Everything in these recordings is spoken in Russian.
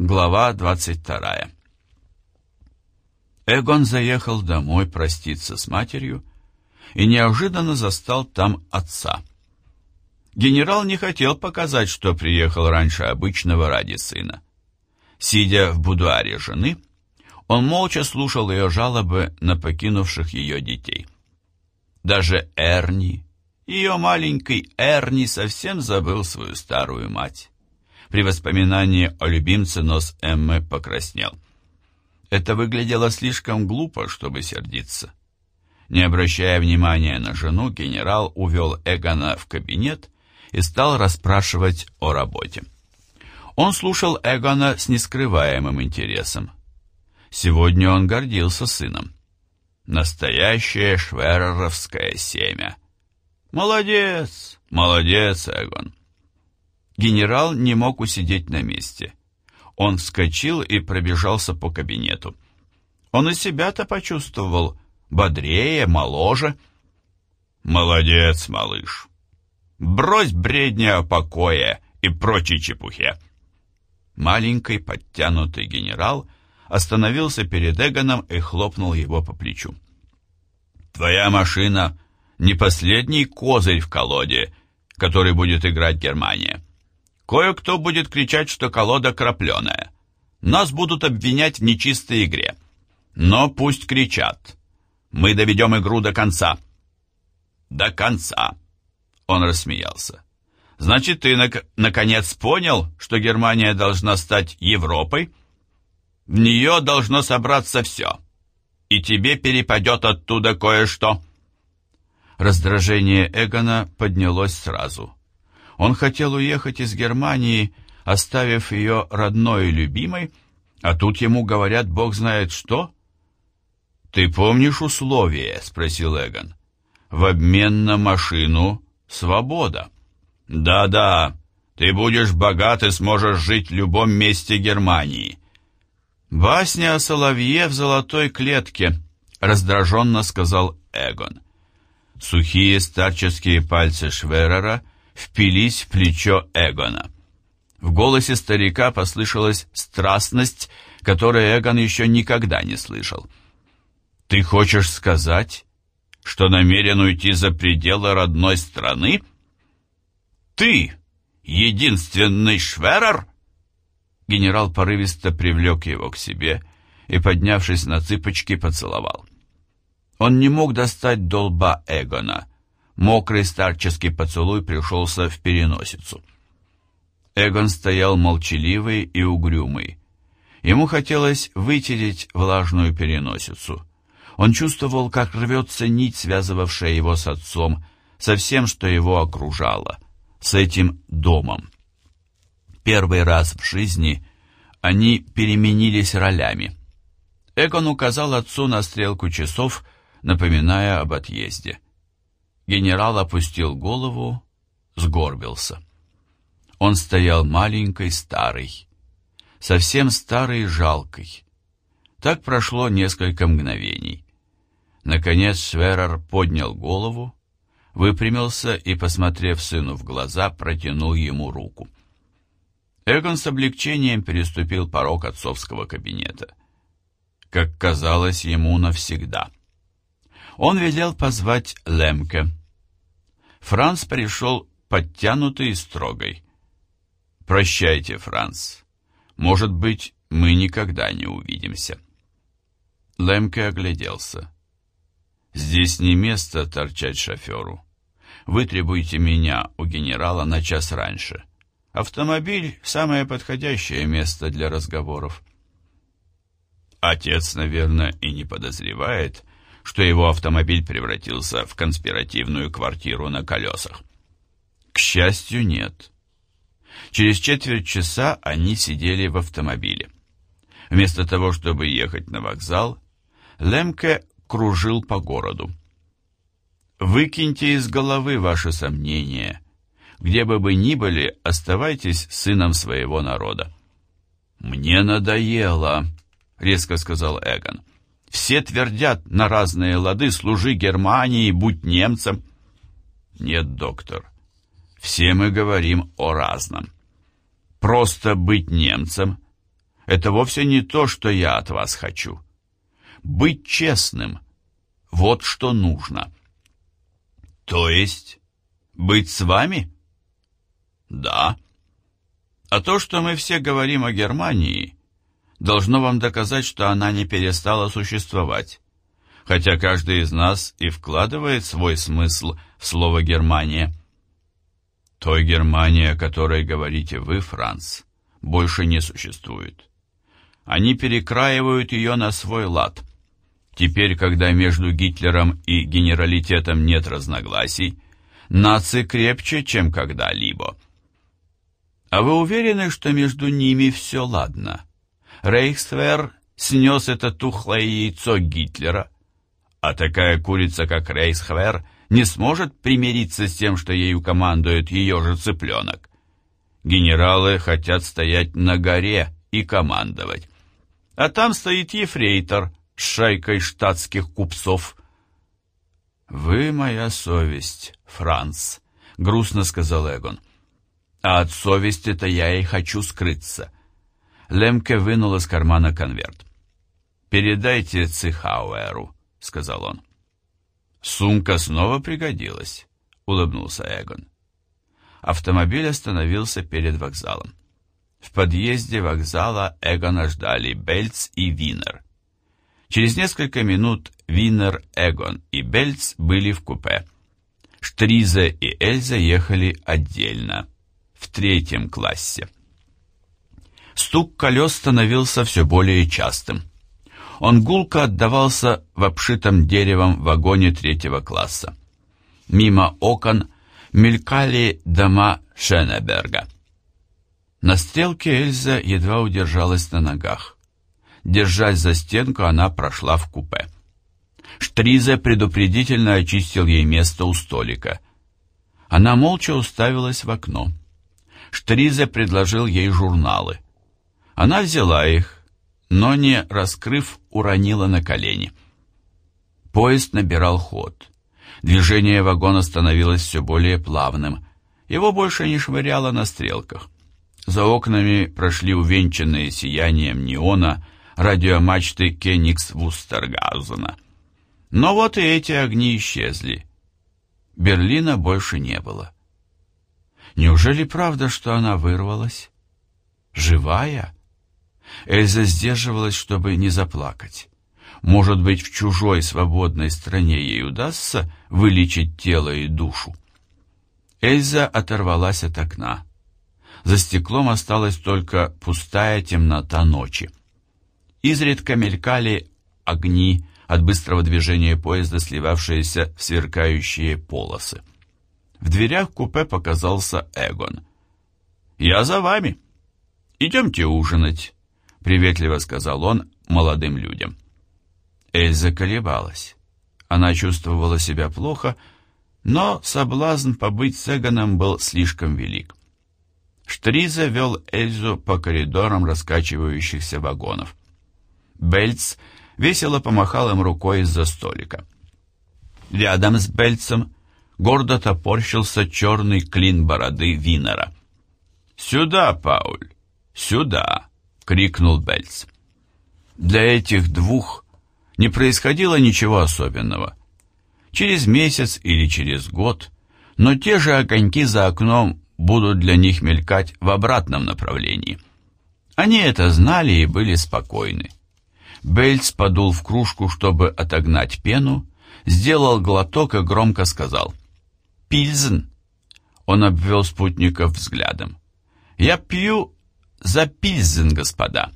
Глава 22 Эгон заехал домой проститься с матерью и неожиданно застал там отца. Генерал не хотел показать, что приехал раньше обычного ради сына. Сидя в будуаре жены, он молча слушал ее жалобы на покинувших ее детей. Даже Эрни, ее маленький Эрни совсем забыл свою старую мать. При воспоминании о любимце нос Эммы покраснел. Это выглядело слишком глупо, чтобы сердиться. Не обращая внимания на жену, генерал увел Эгона в кабинет и стал расспрашивать о работе. Он слушал Эгона с нескрываемым интересом. Сегодня он гордился сыном. Настоящее швереровское семя. Молодец, молодец, Эгон. Генерал не мог усидеть на месте. Он вскочил и пробежался по кабинету. Он и себя-то почувствовал бодрее, моложе. «Молодец, малыш! Брось бредня о покое и прочей чепухе!» Маленький подтянутый генерал остановился перед Эгоном и хлопнул его по плечу. «Твоя машина не последний козырь в колоде, который будет играть Германия. Кое-кто будет кричать, что колода крапленая. Нас будут обвинять в нечистой игре. Но пусть кричат. Мы доведем игру до конца. До конца. Он рассмеялся. Значит, ты нак наконец понял, что Германия должна стать Европой? В нее должно собраться все. И тебе перепадет оттуда кое-что. Раздражение Эгона поднялось сразу. Он хотел уехать из Германии, оставив ее родной и любимой, а тут ему говорят, бог знает что. «Ты помнишь условия?» — спросил Эгон. «В обмен на машину свобода». «Да-да, ты будешь богат и сможешь жить в любом месте Германии». «Басня о соловье в золотой клетке», — раздраженно сказал Эгон. Сухие старческие пальцы Шверера — впились в плечо Эгона. В голосе старика послышалась страстность, которую Эгон еще никогда не слышал. «Ты хочешь сказать, что намерен уйти за пределы родной страны? Ты, единственный шверер?» Генерал порывисто привлек его к себе и, поднявшись на цыпочки, поцеловал. Он не мог достать долба Эгона — Мокрый старческий поцелуй пришелся в переносицу. Эгон стоял молчаливый и угрюмый. Ему хотелось вытереть влажную переносицу. Он чувствовал, как рвется нить, связывавшая его с отцом, со всем, что его окружало, с этим домом. Первый раз в жизни они переменились ролями. Эгон указал отцу на стрелку часов, напоминая об отъезде. Генерал опустил голову, сгорбился. Он стоял маленький, старый, совсем старый и жалкий. Так прошло несколько мгновений. Наконец Шверер поднял голову, выпрямился и, посмотрев сыну в глаза, протянул ему руку. Эгон с облегчением переступил порог отцовского кабинета. Как казалось ему навсегда. Он велел позвать Лемке. Франц пришел подтянутый и строгой. «Прощайте, Франц. Может быть, мы никогда не увидимся». Лемке огляделся. «Здесь не место торчать шоферу. Вы требуете меня у генерала на час раньше. Автомобиль — самое подходящее место для разговоров». Отец, наверное, и не подозревает, что его автомобиль превратился в конспиративную квартиру на колесах. К счастью, нет. Через четверть часа они сидели в автомобиле. Вместо того, чтобы ехать на вокзал, Лемке кружил по городу. «Выкиньте из головы ваши сомнения. Где бы вы ни были, оставайтесь сыном своего народа». «Мне надоело», — резко сказал Эгон. Все твердят на разные лады «служи Германии, будь немцем». Нет, доктор, все мы говорим о разном. Просто быть немцем это вовсе не то, что я от вас хочу. Быть честным — вот что нужно. То есть быть с вами? Да. А то, что мы все говорим о Германии, должно вам доказать, что она не перестала существовать, хотя каждый из нас и вкладывает свой смысл в слово «Германия». Той Германии, о которой говорите вы, Франц, больше не существует. Они перекраивают ее на свой лад. Теперь, когда между Гитлером и генералитетом нет разногласий, нации крепче, чем когда-либо. А вы уверены, что между ними все ладно? Рейхсвер снес это тухлое яйцо Гитлера, а такая курица, как Рейхсвер, не сможет примириться с тем, что ею командует ее же цыпленок. Генералы хотят стоять на горе и командовать. А там стоит ефрейтор с шайкой штатских купцов. «Вы моя совесть, Франц», — грустно сказал Эгон. «А от совести-то я и хочу скрыться». Лемке вынул из кармана конверт. «Передайте Цихауэру», — сказал он. «Сумка снова пригодилась», — улыбнулся Эгон. Автомобиль остановился перед вокзалом. В подъезде вокзала Эгона ждали Бельц и Винер. Через несколько минут Винер, Эгон и Бельц были в купе. Штризе и Эльза ехали отдельно, в третьем классе. Стук колес становился все более частым. Он гулко отдавался в обшитом деревом вагоне третьего класса. Мимо окон мелькали дома Шенеберга. На стрелке Эльза едва удержалась на ногах. Держась за стенку, она прошла в купе. Штризе предупредительно очистил ей место у столика. Она молча уставилась в окно. Штризе предложил ей журналы. Она взяла их, но не раскрыв, уронила на колени. Поезд набирал ход. Движение вагона становилось все более плавным. Его больше не швыряло на стрелках. За окнами прошли увенчанные сиянием неона радиомачты Кенигс Вустергаузена. Но вот и эти огни исчезли. Берлина больше не было. Неужели правда, что она вырвалась? Живая? Эльза сдерживалась, чтобы не заплакать. Может быть, в чужой свободной стране ей удастся вылечить тело и душу. Эльза оторвалась от окна. За стеклом осталась только пустая темнота ночи. Изредка мелькали огни от быстрого движения поезда, сливавшиеся в сверкающие полосы. В дверях купе показался Эгон. «Я за вами. Идемте ужинать приветливо сказал он молодым людям. Эльза колебалась. Она чувствовала себя плохо, но соблазн побыть с Эгоном был слишком велик. Штриза вел Эльзу по коридорам раскачивающихся вагонов. Бельц весело помахал им рукой из-за столика. Рядом с Бельцем гордо топорщился черный клин бороды Винера. «Сюда, Пауль, сюда!» Крикнул Бельц. Для этих двух не происходило ничего особенного. Через месяц или через год, но те же огоньки за окном будут для них мелькать в обратном направлении. Они это знали и были спокойны. Бельц подул в кружку, чтобы отогнать пену, сделал глоток и громко сказал «Пильзен». Он обвел спутников взглядом. «Я пью за Пильзен, господа.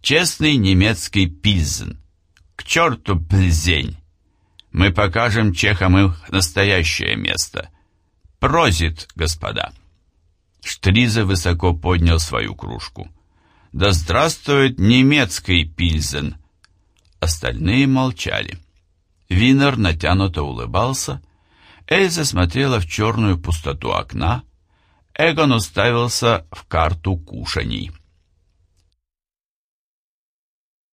Честный немецкий Пильзен. К черту Пльзень. Мы покажем чехам их настоящее место. Прозит, господа. Штриза высоко поднял свою кружку. Да здравствует немецкий Пильзен. Остальные молчали. Винер натянуто улыбался. Эльза смотрела в черную пустоту окна, Эгон уставился в карту кушаний.